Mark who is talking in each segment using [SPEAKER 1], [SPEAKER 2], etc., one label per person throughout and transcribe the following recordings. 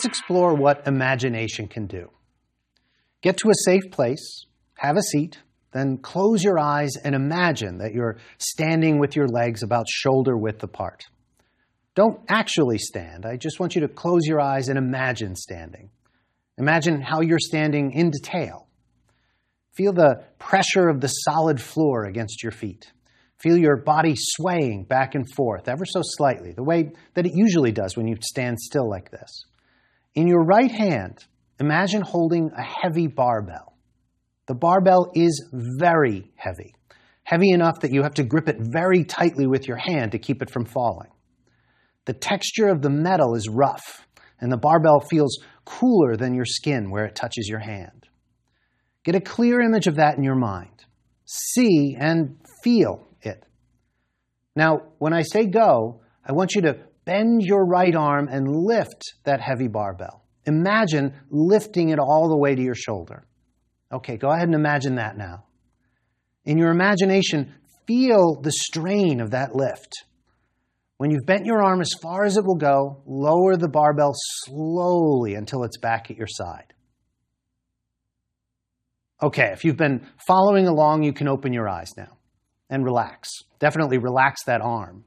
[SPEAKER 1] let's explore what imagination can do. Get to a safe place, have a seat, then close your eyes and imagine that you're standing with your legs about shoulder width apart. Don't actually stand. I just want you to close your eyes and imagine standing. Imagine how you're standing in detail. Feel the pressure of the solid floor against your feet. Feel your body swaying back and forth ever so slightly, the way that it usually does when you stand still like this. In your right hand, imagine holding a heavy barbell. The barbell is very heavy, heavy enough that you have to grip it very tightly with your hand to keep it from falling. The texture of the metal is rough, and the barbell feels cooler than your skin where it touches your hand. Get a clear image of that in your mind. See and feel it. Now, when I say go, I want you to bend your right arm and lift that heavy barbell. Imagine lifting it all the way to your shoulder. Okay, go ahead and imagine that now. In your imagination, feel the strain of that lift. When you've bent your arm as far as it will go, lower the barbell slowly until it's back at your side. Okay, if you've been following along, you can open your eyes now and relax. Definitely relax that arm.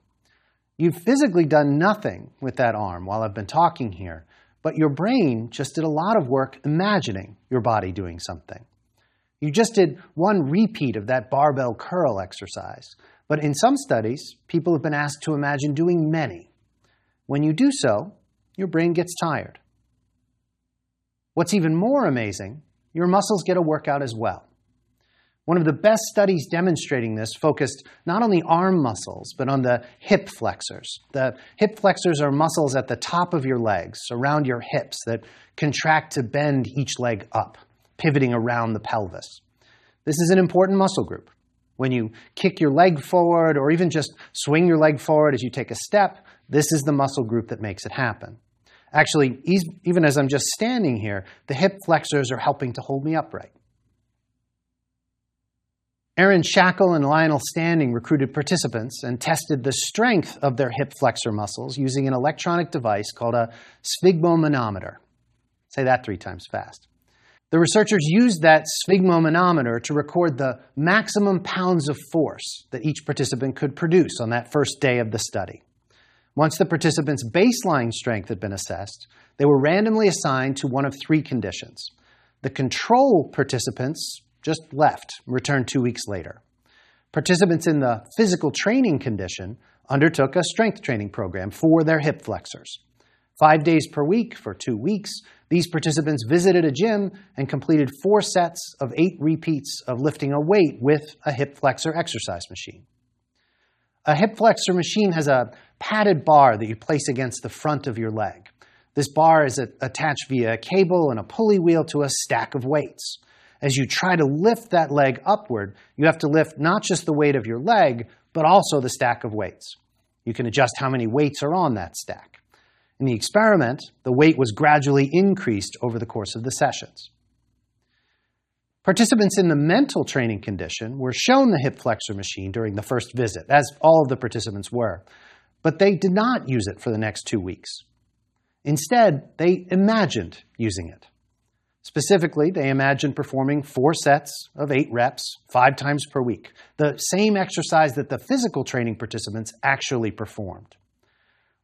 [SPEAKER 1] You've physically done nothing with that arm while I've been talking here, but your brain just did a lot of work imagining your body doing something. You just did one repeat of that barbell curl exercise, but in some studies, people have been asked to imagine doing many. When you do so, your brain gets tired. What's even more amazing your muscles get a workout as well. One of the best studies demonstrating this focused not on the arm muscles, but on the hip flexors. The hip flexors are muscles at the top of your legs, around your hips, that contract to bend each leg up, pivoting around the pelvis. This is an important muscle group. When you kick your leg forward or even just swing your leg forward as you take a step, this is the muscle group that makes it happen. Actually, even as I'm just standing here, the hip flexors are helping to hold me upright. Erin Shackell and Lionel Standing recruited participants and tested the strength of their hip flexor muscles using an electronic device called a sphygmomanometer. Say that three times fast. The researchers used that sphygmomanometer to record the maximum pounds of force that each participant could produce on that first day of the study. Once the participants' baseline strength had been assessed, they were randomly assigned to one of three conditions. The control participants just left, returned two weeks later. Participants in the physical training condition undertook a strength training program for their hip flexors. Five days per week for two weeks, these participants visited a gym and completed four sets of eight repeats of lifting a weight with a hip flexor exercise machine. A hip flexor machine has a padded bar that you place against the front of your leg. This bar is attached via a cable and a pulley wheel to a stack of weights. As you try to lift that leg upward, you have to lift not just the weight of your leg, but also the stack of weights. You can adjust how many weights are on that stack. In the experiment, the weight was gradually increased over the course of the sessions. Participants in the mental training condition were shown the hip flexor machine during the first visit, as all of the participants were, but they did not use it for the next two weeks. Instead, they imagined using it. Specifically, they imagined performing four sets of eight reps, five times per week, the same exercise that the physical training participants actually performed.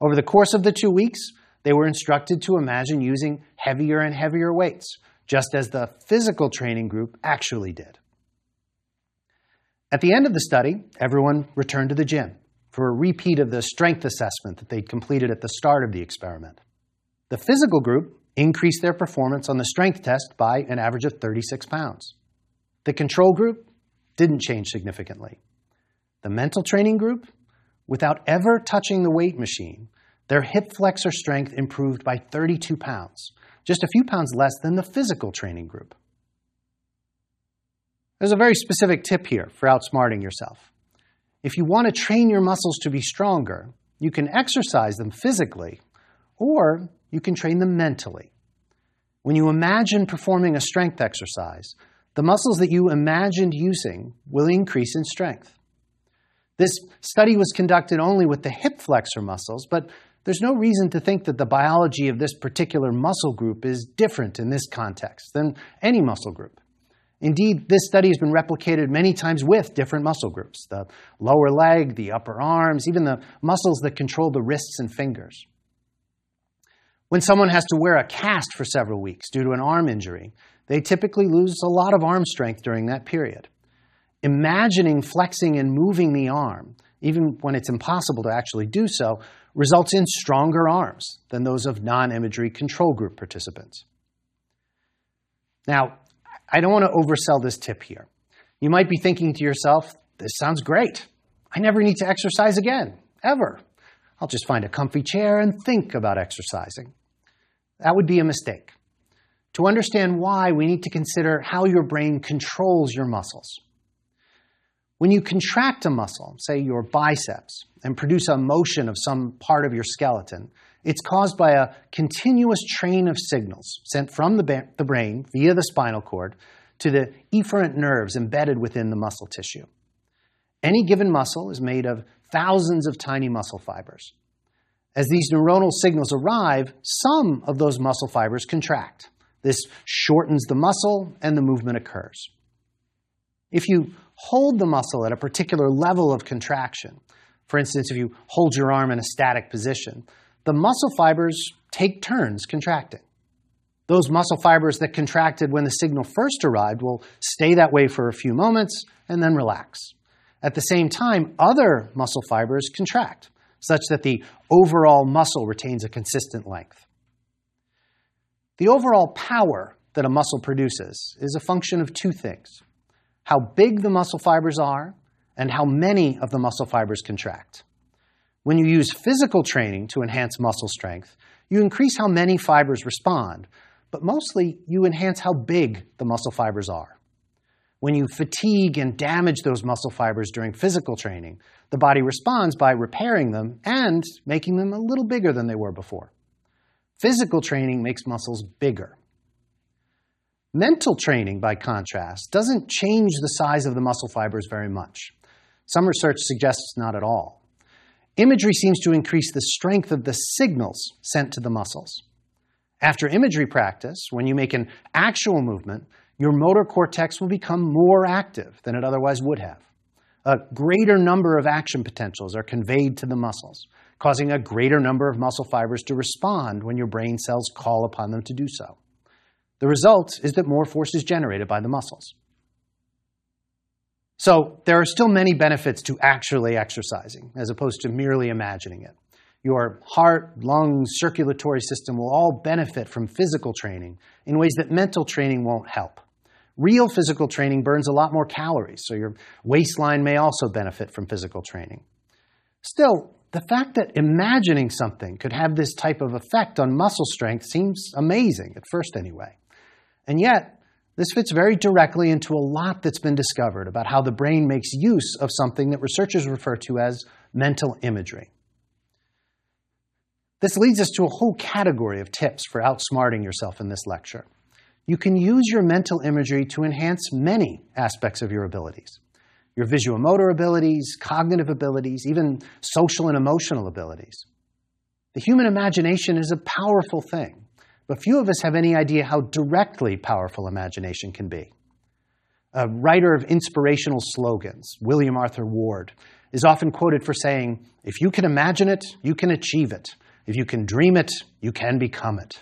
[SPEAKER 1] Over the course of the two weeks, they were instructed to imagine using heavier and heavier weights, just as the physical training group actually did. At the end of the study, everyone returned to the gym for a repeat of the strength assessment that they'd completed at the start of the experiment. The physical group increased their performance on the strength test by an average of 36 pounds. The control group didn't change significantly. The mental training group, without ever touching the weight machine, their hip flexor strength improved by 32 pounds, just a few pounds less than the physical training group. There's a very specific tip here for outsmarting yourself. If you want to train your muscles to be stronger, you can exercise them physically, or you can train them mentally. When you imagine performing a strength exercise, the muscles that you imagined using will increase in strength. This study was conducted only with the hip flexor muscles, but there's no reason to think that the biology of this particular muscle group is different in this context than any muscle group. Indeed, this study has been replicated many times with different muscle groups the lower leg, the upper arms, even the muscles that control the wrists and fingers. When someone has to wear a cast for several weeks due to an arm injury, they typically lose a lot of arm strength during that period. Imagining flexing and moving the arm, even when it's impossible to actually do so, results in stronger arms than those of non imagery control group participants. Now, I don't want to oversell this tip here. You might be thinking to yourself, this sounds great. I never need to exercise again, ever. I'll just find a comfy chair and think about exercising. That would be a mistake. To understand why, we need to consider how your brain controls your muscles. When you contract a muscle, say your biceps, and produce a motion of some part of your skeleton, it's caused by a continuous train of signals sent from the, the brain via the spinal cord to the efferent nerves embedded within the muscle tissue. Any given muscle is made of thousands of tiny muscle fibers. As these neuronal signals arrive, some of those muscle fibers contract. This shortens the muscle and the movement occurs. If you hold the muscle at a particular level of contraction, for instance, if you hold your arm in a static position, the muscle fibers take turns contracting. Those muscle fibers that contracted when the signal first arrived will stay that way for a few moments and then relax. At the same time, other muscle fibers contract, such that the overall muscle retains a consistent length. The overall power that a muscle produces is a function of two things how big the muscle fibers are and how many of the muscle fibers contract. When you use physical training to enhance muscle strength, you increase how many fibers respond, but mostly you enhance how big the muscle fibers are. When you fatigue and damage those muscle fibers during physical training, the body responds by repairing them and making them a little bigger than they were before. Physical training makes muscles bigger. Mental training, by contrast, doesn't change the size of the muscle fibers very much. Some research suggests not at all. Imagery seems to increase the strength of the signals sent to the muscles. After imagery practice, when you make an actual movement, your motor cortex will become more active than it otherwise would have. A greater number of action potentials are conveyed to the muscles, causing a greater number of muscle fibers to respond when your brain cells call upon them to do so. The result is that more force is generated by the muscles. So there are still many benefits to actually exercising as opposed to merely imagining it. Your heart, lungs, circulatory system will all benefit from physical training in ways that mental training won't help. Real physical training burns a lot more calories, so your waistline may also benefit from physical training. Still, the fact that imagining something could have this type of effect on muscle strength seems amazing, at first anyway. And yet, this fits very directly into a lot that's been discovered about how the brain makes use of something that researchers refer to as mental imagery. This leads us to a whole category of tips for outsmarting yourself in this lecture. You can use your mental imagery to enhance many aspects of your abilities your visuomotor abilities, cognitive abilities, even social and emotional abilities. The human imagination is a powerful thing. But few of us have any idea how directly powerful imagination can be. A writer of inspirational slogans, William Arthur Ward, is often quoted for saying, If you can imagine it, you can achieve it. If you can dream it, you can become it.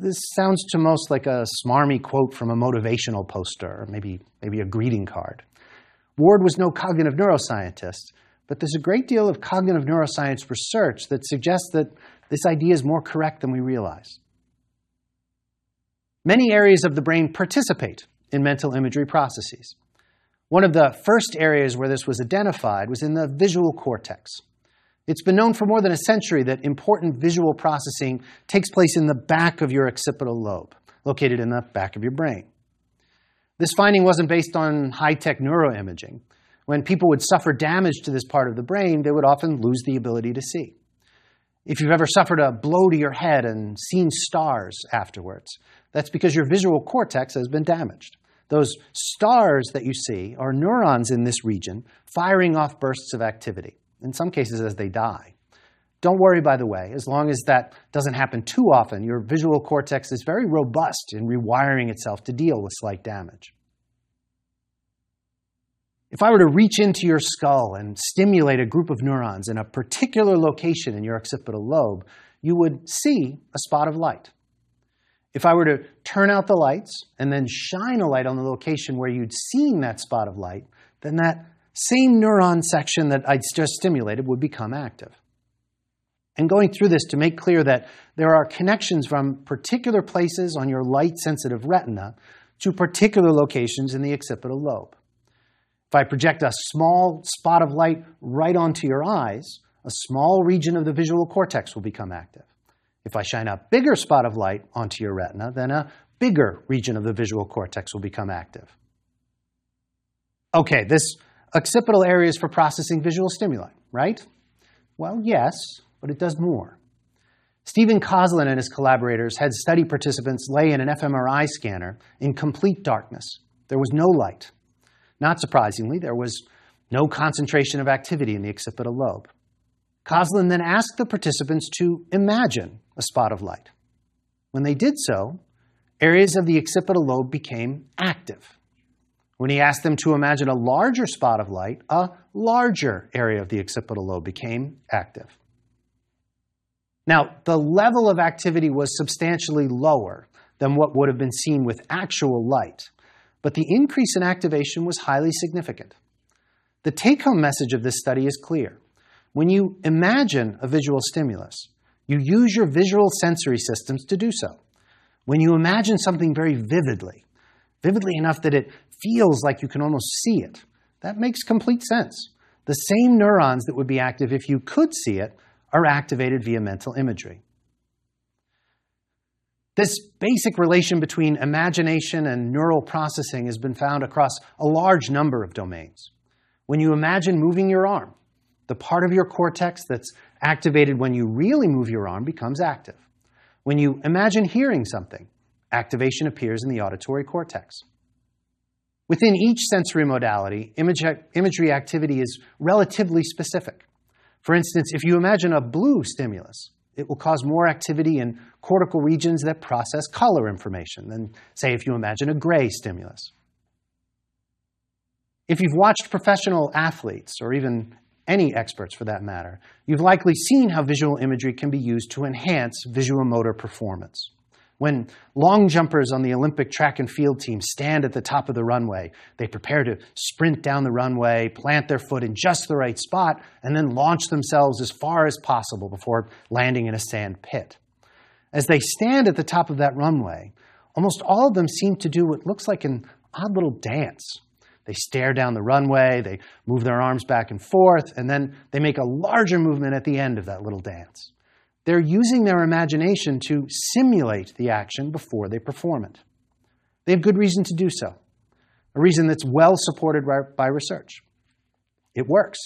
[SPEAKER 1] This sounds to most like a smarmy quote from a motivational poster, or maybe, maybe a greeting card. Ward was no cognitive neuroscientist, but there's a great deal of cognitive neuroscience research that suggests that this idea is more correct than we realize. Many areas of the brain participate in mental imagery processes. One of the first areas where this was identified was in the visual cortex. It's been known for more than a century that important visual processing takes place in the back of your occipital lobe, located in the back of your brain. This finding wasn't based on high tech neuroimaging. When people would suffer damage to this part of the brain, they would often lose the ability to see. If you've ever suffered a blow to your head and seen stars afterwards, that's because your visual cortex has been damaged. Those stars that you see are neurons in this region firing off bursts of activity, in some cases as they die. Don't worry, by the way, as long as that doesn't happen too often, your visual cortex is very robust in rewiring itself to deal with slight damage. If I were to reach into your skull and stimulate a group of neurons in a particular location in your occipital lobe, you would see a spot of light. If I were to turn out the lights and then shine a light on the location where you'd seen that spot of light, then that same neuron section that I'd just stimulated would become active. And going through this to make clear that there are connections from particular places on your light-sensitive retina to particular locations in the occipital lobe. If I project a small spot of light right onto your eyes, a small region of the visual cortex will become active. If I shine a bigger spot of light onto your retina, then a bigger region of the visual cortex will become active. Okay, this occipital areas for processing visual stimuli, right? Well, yes, but it does more. Stephen Kosslyn and his collaborators had study participants lay in an fMRI scanner in complete darkness. There was no light. Not surprisingly, there was no concentration of activity in the occipital lobe. Kosslyn then asked the participants to imagine a spot of light. When they did so, areas of the occipital lobe became active. When he asked them to imagine a larger spot of light, a larger area of the occipital lobe became active. Now, the level of activity was substantially lower than what would have been seen with actual light, but the increase in activation was highly significant. The take home message of this study is clear. When you imagine a visual stimulus, you use your visual sensory systems to do so. When you imagine something very vividly, vividly enough that it feels like you can almost see it, that makes complete sense. The same neurons that would be active if you could see it are activated via mental imagery. This basic relation between imagination and neural processing has been found across a large number of domains. When you imagine moving your arm, the part of your cortex that's activated when you really move your arm becomes active. When you imagine hearing something, activation appears in the auditory cortex. Within each sensory modality, image, imagery activity is relatively specific. For instance, if you imagine a blue stimulus, it will cause more activity in cortical regions that process color information than, say, if you imagine a gray stimulus. If you've watched professional athletes, or even any experts for that matter, you've likely seen how visual imagery can be used to enhance visual motor performance. When long jumpers on the Olympic track and field team stand at the top of the runway, they prepare to sprint down the runway, plant their foot in just the right spot, and then launch themselves as far as possible before landing in a sand pit. As they stand at the top of that runway, almost all of them seem to do what looks like an odd little dance. They stare down the runway, they move their arms back and forth, and then they make a larger movement at the end of that little dance. They're using their imagination to simulate the action before they perform it. They have good reason to do so, a reason that's well supported by research. It works.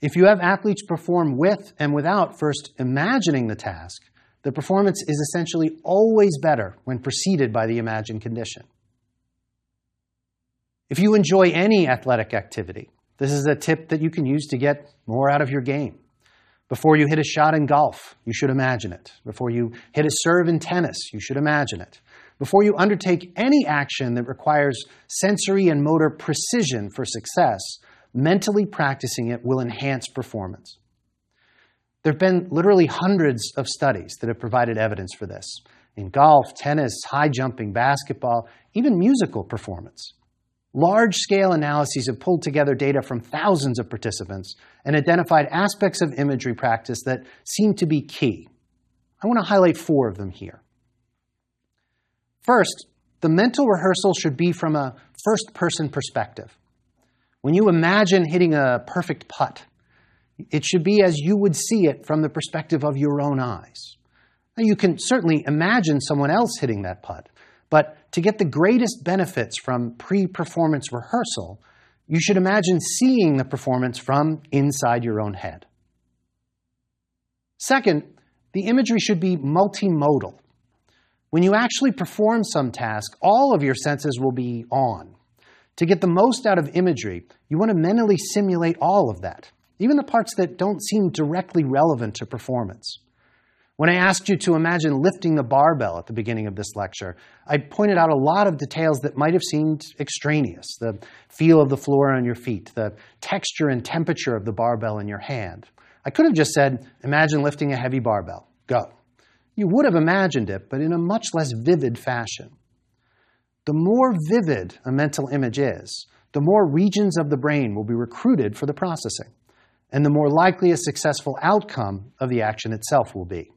[SPEAKER 1] If you have athletes perform with and without first imagining the task, the performance is essentially always better when preceded by the imagined condition. If you enjoy any athletic activity, this is a tip that you can use to get more out of your game. Before you hit a shot in golf, you should imagine it. Before you hit a serve in tennis, you should imagine it. Before you undertake any action that requires sensory and motor precision for success, mentally practicing it will enhance performance. There have been literally hundreds of studies that have provided evidence for this in golf, tennis, high jumping, basketball, even musical performance. Large-scale analyses have pulled together data from thousands of participants and identified aspects of imagery practice that seem to be key. I want to highlight four of them here. First, the mental rehearsal should be from a first-person perspective. When you imagine hitting a perfect putt, it should be as you would see it from the perspective of your own eyes. Now, you can certainly imagine someone else hitting that putt, but to get the greatest benefits from pre-performance rehearsal, you should imagine seeing the performance from inside your own head. Second, the imagery should be multimodal. When you actually perform some task, all of your senses will be on. To get the most out of imagery, you want to mentally simulate all of that, even the parts that don't seem directly relevant to performance. When I asked you to imagine lifting the barbell at the beginning of this lecture, I pointed out a lot of details that might have seemed extraneous the feel of the floor on your feet, the texture and temperature of the barbell in your hand. I could have just said, Imagine lifting a heavy barbell. Go. You would have imagined it, but in a much less vivid fashion. The more vivid a mental image is, the more regions of the brain will be recruited for the processing, and the more likely a successful outcome of the action itself will be.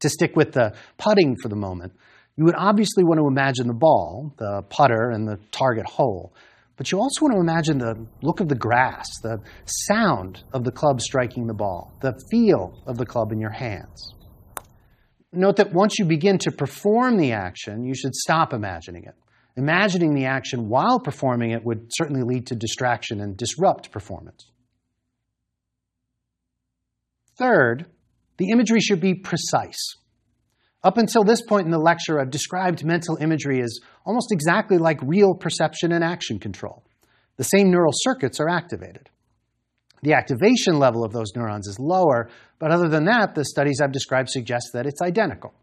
[SPEAKER 1] To stick with the putting for the moment, you would obviously want to imagine the ball, the putter, and the target hole. But you also want to imagine the look of the grass, the sound of the club striking the ball, the feel of the club in your hands. Note that once you begin to perform the action, you should stop imagining it. Imagining the action while performing it would certainly lead to distraction and disrupt performance. Third, the imagery should be precise. Up until this point in the lecture, I've described mental imagery as almost exactly like real perception and action control. The same neural circuits are activated. The activation level of those neurons is lower, but other than that, the studies I've described suggest that it's identical.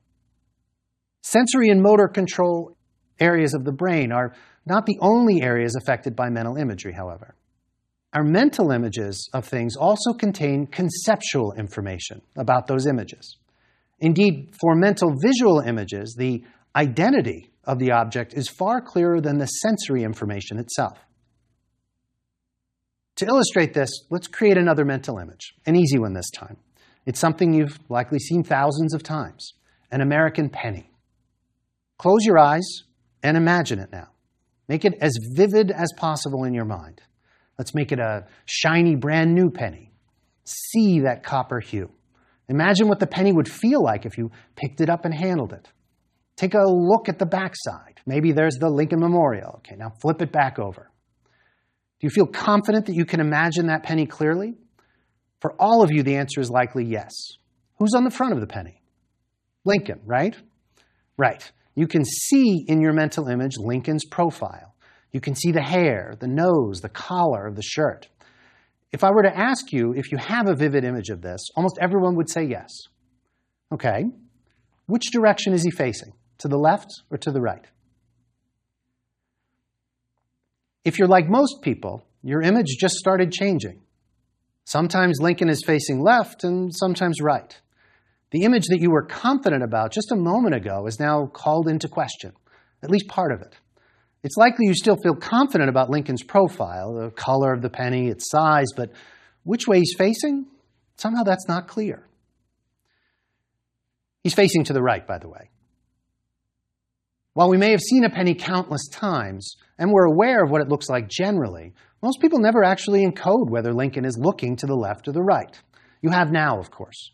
[SPEAKER 1] Sensory and motor control areas of the brain are not the only areas affected by mental imagery, however. Our mental images of things also contain conceptual information about those images. Indeed, for mental visual images, the identity of the object is far clearer than the sensory information itself. To illustrate this, let's create another mental image, an easy one this time. It's something you've likely seen thousands of times an American penny. Close your eyes and imagine it now. Make it as vivid as possible in your mind. Let's make it a shiny, brand new penny. See that copper hue. Imagine what the penny would feel like if you picked it up and handled it. Take a look at the backside. Maybe there's the Lincoln Memorial. Okay, now flip it back over. Do you feel confident that you can imagine that penny clearly? For all of you, the answer is likely yes. Who's on the front of the penny? Lincoln, right? Right. You can see in your mental image Lincoln's profile. You can see the hair, the nose, the collar of the shirt. If I were to ask you if you have a vivid image of this, almost everyone would say yes. Okay. Which direction is he facing? To the left or to the right? If you're like most people, your image just started changing. Sometimes Lincoln is facing left and sometimes right. The image that you were confident about just a moment ago is now called into question, at least part of it. It's likely you still feel confident about Lincoln's profile, the color of the penny, its size, but which way he's facing? Somehow that's not clear. He's facing to the right, by the way. While we may have seen a penny countless times, and we're aware of what it looks like generally, most people never actually encode whether Lincoln is looking to the left or the right. You have now, of course.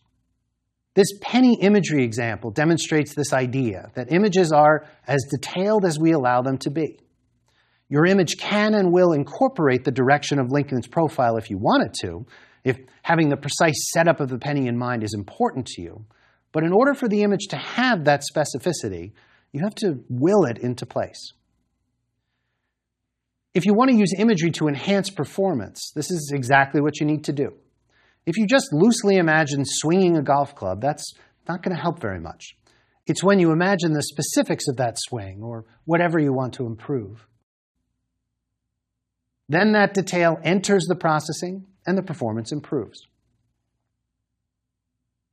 [SPEAKER 1] This penny imagery example demonstrates this idea that images are as detailed as we allow them to be. Your image can and will incorporate the direction of Lincoln's profile if you want it to, if having the precise setup of the penny in mind is important to you. But in order for the image to have that specificity, you have to will it into place. If you want to use imagery to enhance performance, this is exactly what you need to do. If you just loosely imagine swinging a golf club, that's not going to help very much. It's when you imagine the specifics of that swing or whatever you want to improve. Then that detail enters the processing and the performance improves.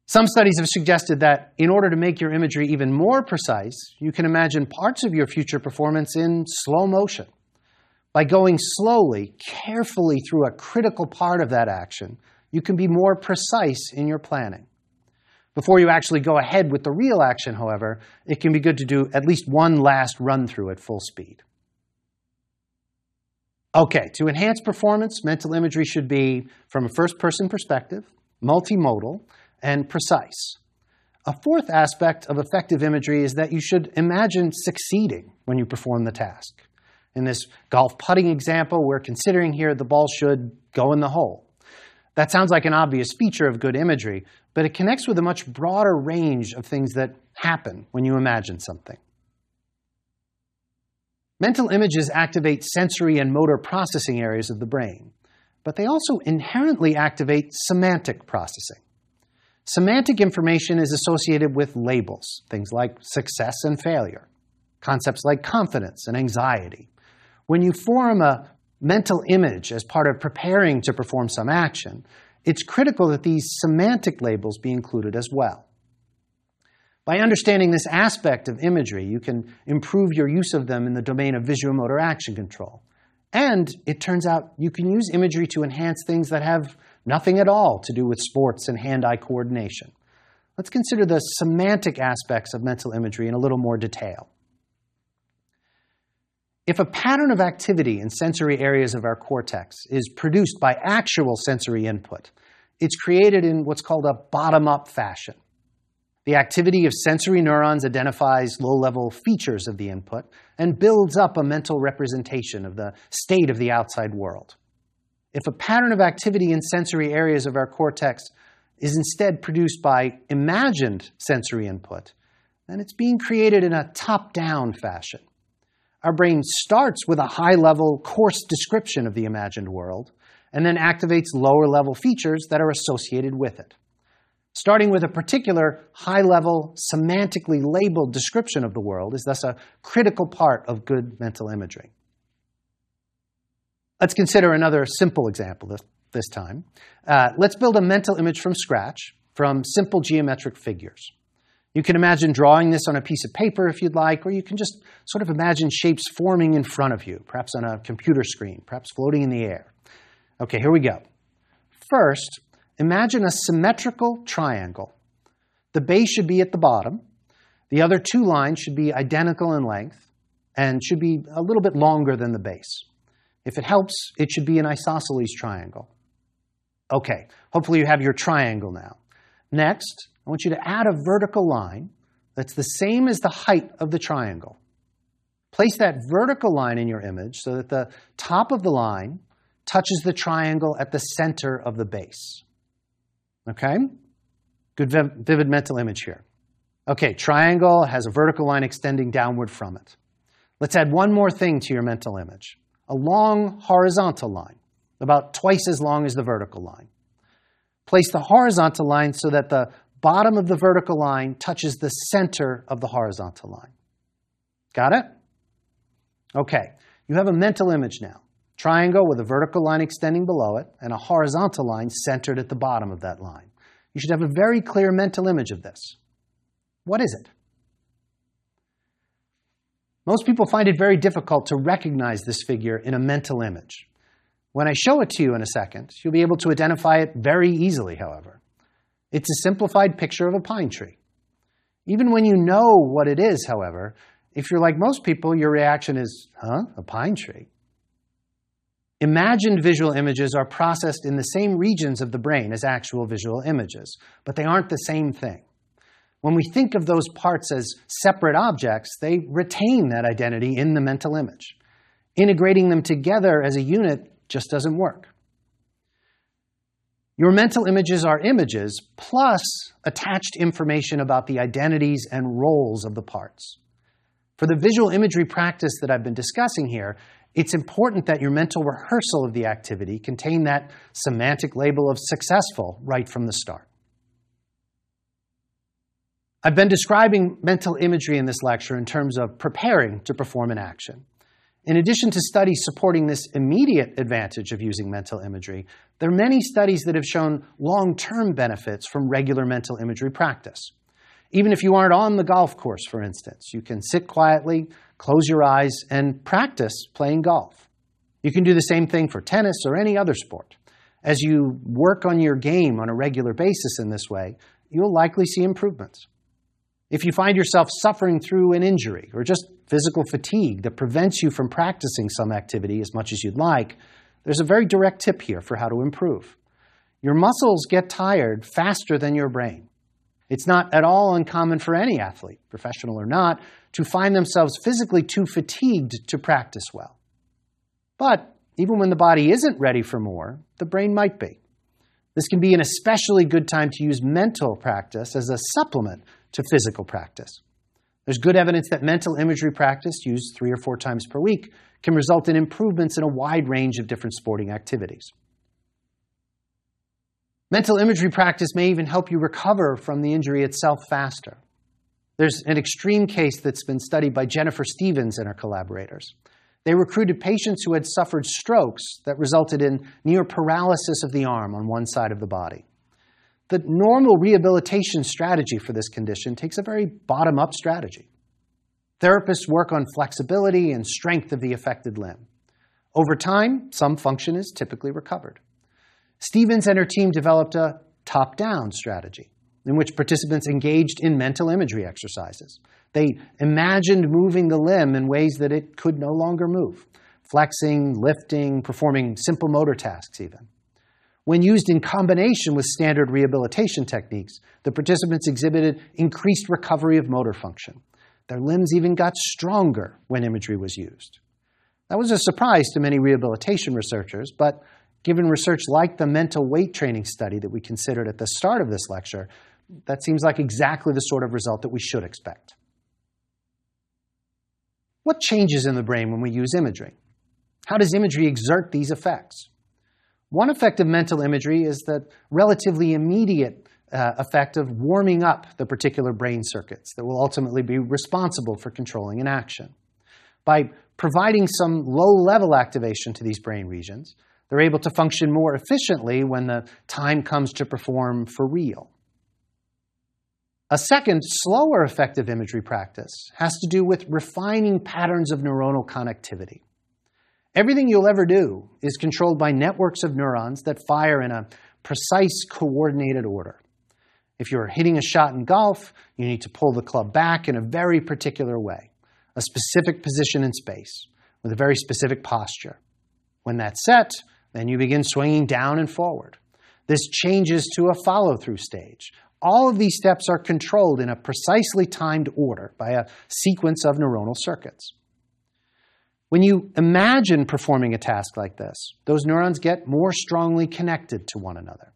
[SPEAKER 1] Some studies have suggested that in order to make your imagery even more precise, you can imagine parts of your future performance in slow motion. By going slowly, carefully through a critical part of that action, you can be more precise in your planning. Before you actually go ahead with the real action, however, it can be good to do at least one last run through at full speed. Okay, to enhance performance, mental imagery should be from a first person perspective, multimodal, and precise. A fourth aspect of effective imagery is that you should imagine succeeding when you perform the task. In this golf putting example, we're considering here the ball should go in the hole. That sounds like an obvious feature of good imagery, but it connects with a much broader range of things that happen when you imagine something. Mental images activate sensory and motor processing areas of the brain, but they also inherently activate semantic processing. Semantic information is associated with labels, things like success and failure, concepts like confidence and anxiety. When you form a mental image as part of preparing to perform some action, it's critical that these semantic labels be included as well. By understanding this aspect of imagery, you can improve your use of them in the domain of visuomotor action control. And it turns out you can use imagery to enhance things that have nothing at all to do with sports and hand-eye coordination. Let's consider the semantic aspects of mental imagery in a little more detail. If a pattern of activity in sensory areas of our cortex is produced by actual sensory input, it's created in what's called a bottom-up fashion. The activity of sensory neurons identifies low-level features of the input and builds up a mental representation of the state of the outside world. If a pattern of activity in sensory areas of our cortex is instead produced by imagined sensory input, then it's being created in a top-down fashion. Our brain starts with a high-level, coarse description of the imagined world, and then activates lower-level features that are associated with it. Starting with a particular high-level, semantically labeled description of the world is thus a critical part of good mental imagery. Let's consider another simple example this, this time. Uh, let's build a mental image from scratch from simple geometric figures. You can imagine drawing this on a piece of paper if you'd like, or you can just sort of imagine shapes forming in front of you, perhaps on a computer screen, perhaps floating in the air. Okay, here we go. First, imagine a symmetrical triangle. The base should be at the bottom. The other two lines should be identical in length and should be a little bit longer than the base. If it helps, it should be an isosceles triangle. Okay, hopefully you have your triangle now. Next, I want you to add a vertical line that's the same as the height of the triangle. Place that vertical line in your image so that the top of the line touches the triangle at the center of the base. Okay? Good vivid mental image here. Okay, triangle has a vertical line extending downward from it. Let's add one more thing to your mental image. A long horizontal line, about twice as long as the vertical line. Place the horizontal line so that the bottom of the vertical line touches the center of the horizontal line. Got it? Okay, you have a mental image now. Triangle with a vertical line extending below it and a horizontal line centered at the bottom of that line. You should have a very clear mental image of this. What is it? Most people find it very difficult to recognize this figure in a mental image. When I show it to you in a second, you'll be able to identify it very easily, however. It's a simplified picture of a pine tree. Even when you know what it is, however, if you're like most people, your reaction is, huh, a pine tree? Imagined visual images are processed in the same regions of the brain as actual visual images, but they aren't the same thing. When we think of those parts as separate objects, they retain that identity in the mental image. Integrating them together as a unit just doesn't work. Your mental images are images plus attached information about the identities and roles of the parts. For the visual imagery practice that I've been discussing here, it's important that your mental rehearsal of the activity contain that semantic label of successful right from the start. I've been describing mental imagery in this lecture in terms of preparing to perform an action. In addition to studies supporting this immediate advantage of using mental imagery, there are many studies that have shown long-term benefits from regular mental imagery practice. Even if you aren't on the golf course, for instance, you can sit quietly, close your eyes, and practice playing golf. You can do the same thing for tennis or any other sport. As you work on your game on a regular basis in this way, you'll likely see improvements. If you find yourself suffering through an injury or just physical fatigue that prevents you from practicing some activity as much as you'd like, there's a very direct tip here for how to improve. Your muscles get tired faster than your brain. It's not at all uncommon for any athlete, professional or not, to find themselves physically too fatigued to practice well. But even when the body isn't ready for more, the brain might be. This can be an especially good time to use mental practice as a supplement to physical practice. There's good evidence that mental imagery practice, used three or four times per week, can result in improvements in a wide range of different sporting activities. Mental imagery practice may even help you recover from the injury itself faster. There's an extreme case that's been studied by Jennifer Stevens and her collaborators. They recruited patients who had suffered strokes that resulted in near paralysis of the arm on one side of the body. The normal rehabilitation strategy for this condition takes a very bottom up strategy. Therapists work on flexibility and strength of the affected limb. Over time, some function is typically recovered. Stevens and her team developed a top down strategy in which participants engaged in mental imagery exercises. They imagined moving the limb in ways that it could no longer move, flexing, lifting, performing simple motor tasks, even. When used in combination with standard rehabilitation techniques, the participants exhibited increased recovery of motor function. Their limbs even got stronger when imagery was used. That was a surprise to many rehabilitation researchers, but given research like the mental weight training study that we considered at the start of this lecture, that seems like exactly the sort of result that we should expect. What changes in the brain when we use imagery? How does imagery exert these effects? One effect of mental imagery is the relatively immediate uh, effect of warming up the particular brain circuits that will ultimately be responsible for controlling an action. By providing some low level activation to these brain regions, they're able to function more efficiently when the time comes to perform for real. A second, slower effective imagery practice has to do with refining patterns of neuronal connectivity. Everything you'll ever do is controlled by networks of neurons that fire in a precise, coordinated order. If you're hitting a shot in golf, you need to pull the club back in a very particular way, a specific position in space, with a very specific posture. When that's set, then you begin swinging down and forward. This changes to a follow through stage, all of these steps are controlled in a precisely timed order by a sequence of neuronal circuits. When you imagine performing a task like this, those neurons get more strongly connected to one another.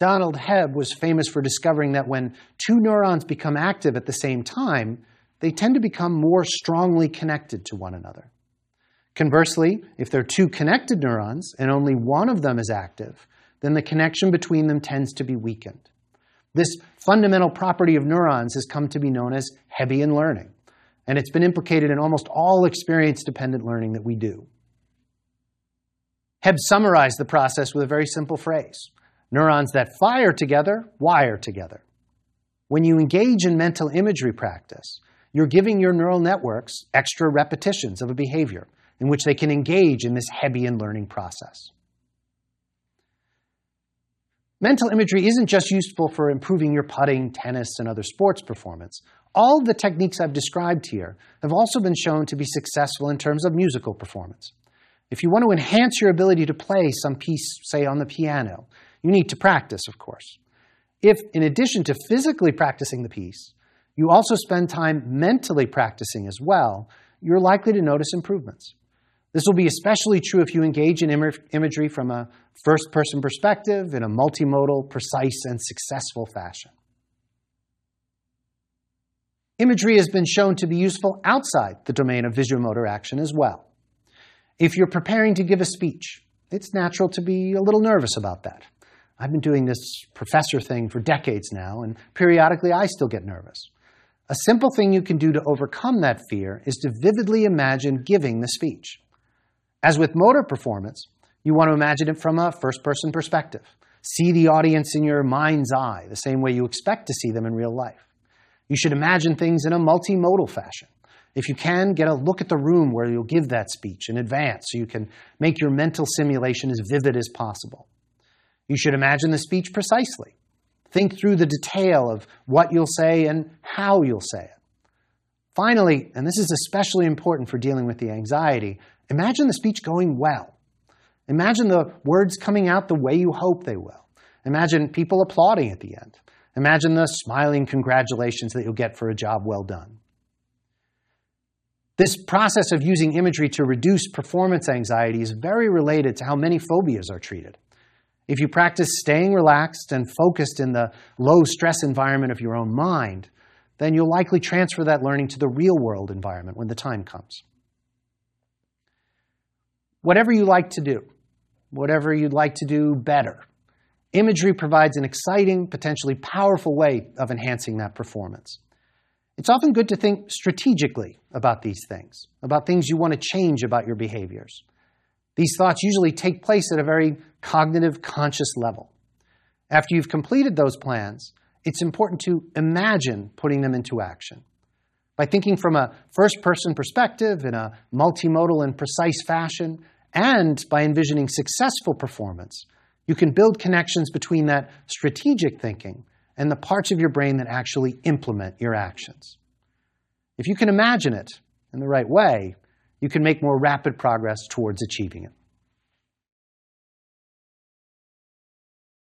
[SPEAKER 1] Donald Hebb was famous for discovering that when two neurons become active at the same time, they tend to become more strongly connected to one another. Conversely, if there are two connected neurons and only one of them is active, then the connection between them tends to be weakened. This fundamental property of neurons has come to be known as Hebbian learning, and it's been implicated in almost all experience-dependent learning that we do. Hebb summarized the process with a very simple phrase. Neurons that fire together, wire together. When you engage in mental imagery practice, you're giving your neural networks extra repetitions of a behavior in which they can engage in this Hebbian learning process. Mental imagery isn't just useful for improving your putting, tennis, and other sports performance. All the techniques I've described here have also been shown to be successful in terms of musical performance. If you want to enhance your ability to play some piece, say on the piano, you need to practice, of course. If, in addition to physically practicing the piece, you also spend time mentally practicing as well, you're likely to notice improvements. This will be especially true if you engage in Im imagery from a first person perspective in a multimodal, precise, and successful fashion. Imagery has been shown to be useful outside the domain of visuomotor action as well. If you're preparing to give a speech, it's natural to be a little nervous about that. I've been doing this professor thing for decades now, and periodically I still get nervous. A simple thing you can do to overcome that fear is to vividly imagine giving the speech. As with motor performance, you want to imagine it from a first person perspective. See the audience in your mind's eye, the same way you expect to see them in real life. You should imagine things in a multimodal fashion. If you can, get a look at the room where you'll give that speech in advance so you can make your mental simulation as vivid as possible. You should imagine the speech precisely. Think through the detail of what you'll say and how you'll say it. Finally, and this is especially important for dealing with the anxiety, Imagine the speech going well. Imagine the words coming out the way you hope they will. Imagine people applauding at the end. Imagine the smiling congratulations that you'll get for a job well done. This process of using imagery to reduce performance anxiety is very related to how many phobias are treated. If you practice staying relaxed and focused in the low stress environment of your own mind, then you'll likely transfer that learning to the real world environment when the time comes. Whatever you like to do, whatever you'd like to do better, imagery provides an exciting, potentially powerful way of enhancing that performance. It's often good to think strategically about these things, about things you want to change about your behaviors. These thoughts usually take place at a very cognitive, conscious level. After you've completed those plans, it's important to imagine putting them into action. By thinking from a first person perspective in a multimodal and precise fashion, and by envisioning successful performance, you can build connections between that strategic thinking and the parts of your brain that actually implement your actions. If you can imagine it in the right way, you can make more rapid progress towards achieving it.